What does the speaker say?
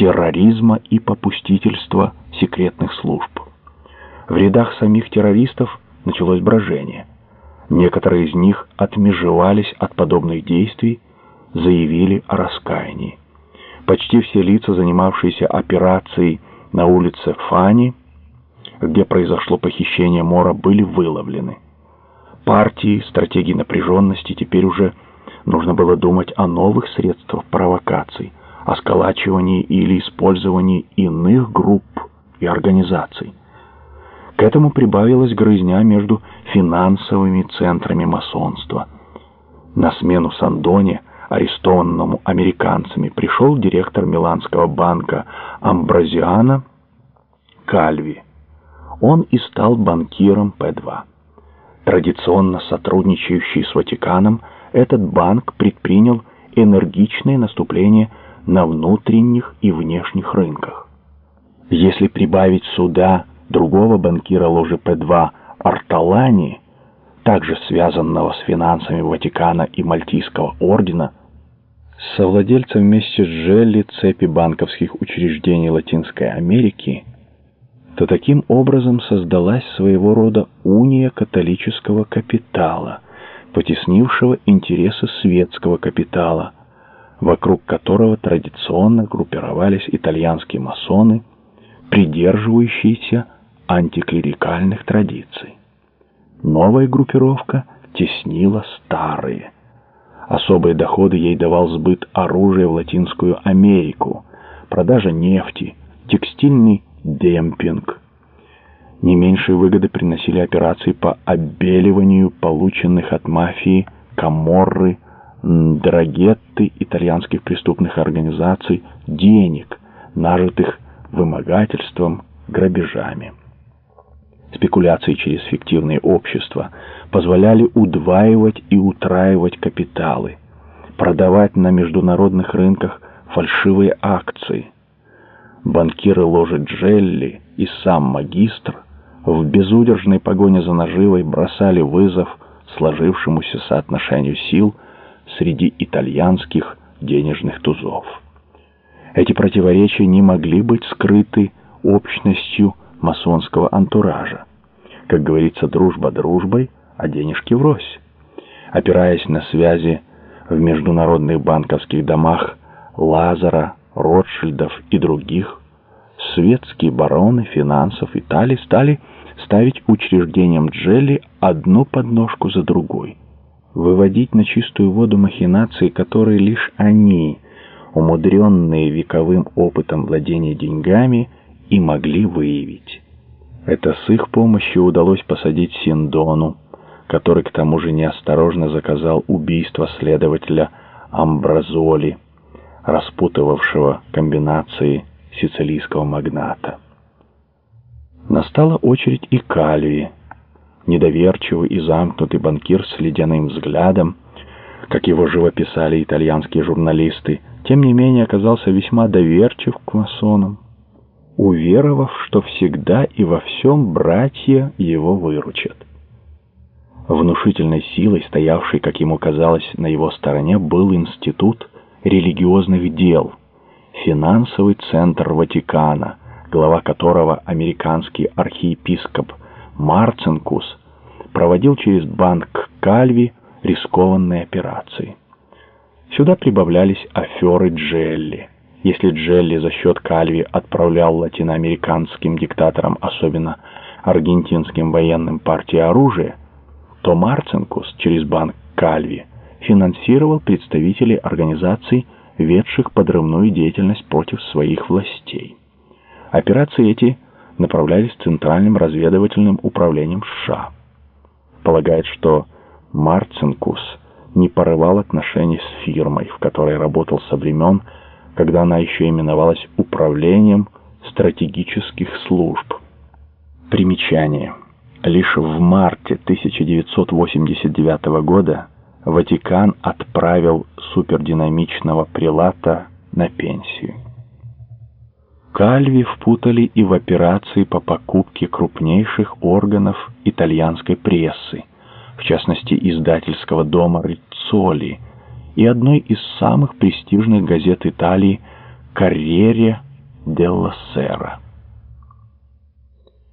терроризма и попустительства секретных служб. В рядах самих террористов началось брожение. Некоторые из них отмежевались от подобных действий, заявили о раскаянии. Почти все лица, занимавшиеся операцией на улице Фани, где произошло похищение Мора, были выловлены. Партии, стратегии напряженности теперь уже нужно было думать о новых средствах провокаций, о сколачивании или использовании иных групп и организаций. К этому прибавилась грызня между финансовыми центрами масонства. На смену Сандоне, арестованному американцами, пришел директор Миланского банка Амбразиана Кальви. Он и стал банкиром П-2. Традиционно сотрудничающий с Ватиканом, этот банк предпринял энергичное наступление на внутренних и внешних рынках. Если прибавить сюда другого банкира ложи П2 Арталани, также связанного с финансами Ватикана и Мальтийского ордена, совладельцем вместе с Желли цепи банковских учреждений Латинской Америки, то таким образом создалась своего рода уния католического капитала, потеснившего интересы светского капитала, вокруг которого традиционно группировались итальянские масоны, придерживающиеся антиклерикальных традиций. Новая группировка теснила старые. Особые доходы ей давал сбыт оружия в Латинскую Америку, продажа нефти, текстильный демпинг. Не меньшие выгоды приносили операции по обеливанию полученных от мафии Каморры, Драгетты, итальянских преступных организаций, денег, нажитых вымогательством, грабежами. Спекуляции через фиктивные общества позволяли удваивать и утраивать капиталы, продавать на международных рынках фальшивые акции. Банкиры ложи Джелли и сам магистр в безудержной погоне за наживой бросали вызов сложившемуся соотношению сил среди итальянских денежных тузов. Эти противоречия не могли быть скрыты общностью масонского антуража. Как говорится, дружба дружбой, а денежки врозь. Опираясь на связи в международных банковских домах Лазара, Ротшильдов и других, светские бароны финансов Италии стали ставить учреждениям Джелли одну подножку за другой, выводить на чистую воду махинации, которые лишь они, умудренные вековым опытом владения деньгами, и могли выявить. Это с их помощью удалось посадить Синдону, который к тому же неосторожно заказал убийство следователя Амбразоли, распутывавшего комбинации сицилийского магната. Настала очередь и Кальви, недоверчивый и замкнутый банкир с ледяным взглядом, как его живописали итальянские журналисты, тем не менее оказался весьма доверчив к масонам уверовав, что всегда и во всем братья его выручат. Внушительной силой, стоявшей, как ему казалось, на его стороне, был институт религиозных дел, финансовый центр Ватикана, глава которого американский архиепископ Марцинкус проводил через банк Кальви рискованные операции. Сюда прибавлялись аферы Джелли – если Джелли за счет Кальви отправлял латиноамериканским диктаторам, особенно аргентинским военным партии оружия, то Марцинкус через банк Кальви финансировал представителей организаций, ведших подрывную деятельность против своих властей. Операции эти направлялись Центральным разведывательным управлением США. Полагает, что Марцинкус не порывал отношений с фирмой, в которой работал со времен когда она еще именовалась Управлением стратегических служб. Примечание. Лишь в марте 1989 года Ватикан отправил супердинамичного прилата на пенсию. Кальви впутали и в операции по покупке крупнейших органов итальянской прессы, в частности издательского дома Риццоли – и одной из самых престижных газет Италии «Карьере Делла Сера.